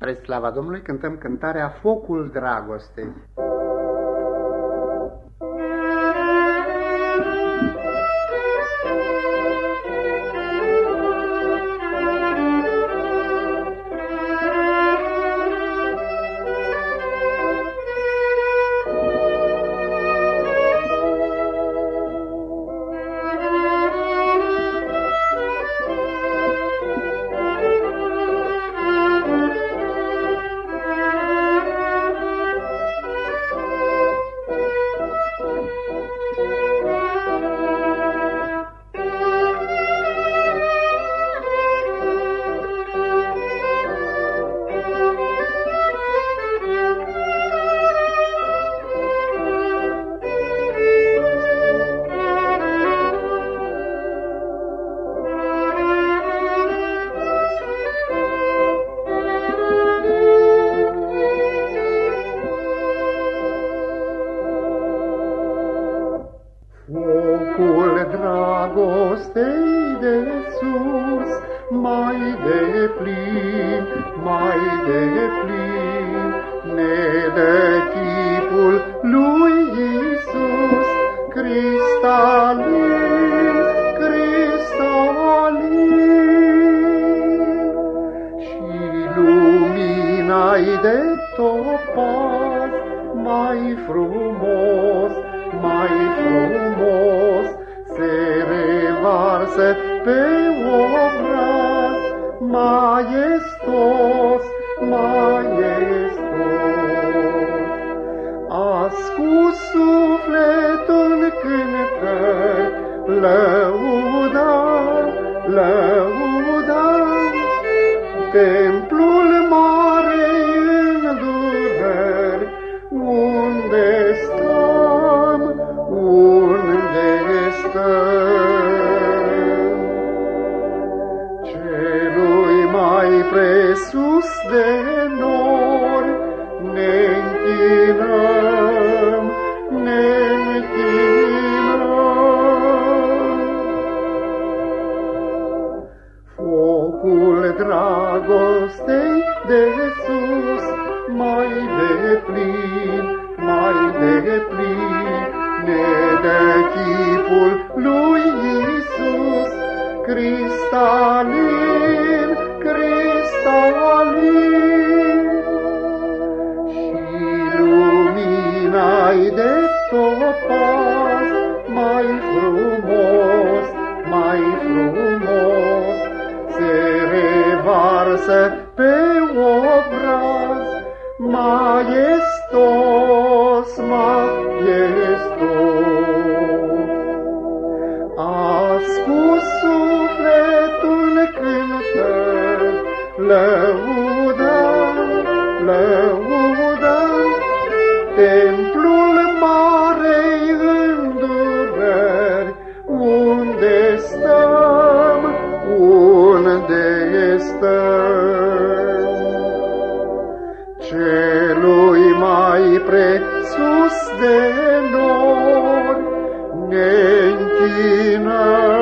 Spre slava Domnului cântăm cântarea Focul Dragostei. Dragostei de sus, mai de plin, mai de plin, ne dă chipul lui Isus, cristalin, cristalin. Și lumina-i de topaz, mai frumos, mai frumos se revarsă pe obraz, maestos, maestos. Ascus sufletul în cântări, lăudam, lăudam, templul presus de nori ne închinăm, ne închinăm. Focul dragostei de sus, mai de plin, mai de plin, ne dă chipul lumina-i de topaz, mai frumos, mai frumos, se revarsă pe obraz, maestos, maestos. Ascus sufletul cântări, lăudăm, lăudăm, templul stăm. Celui mai presus de nori ne închinăm.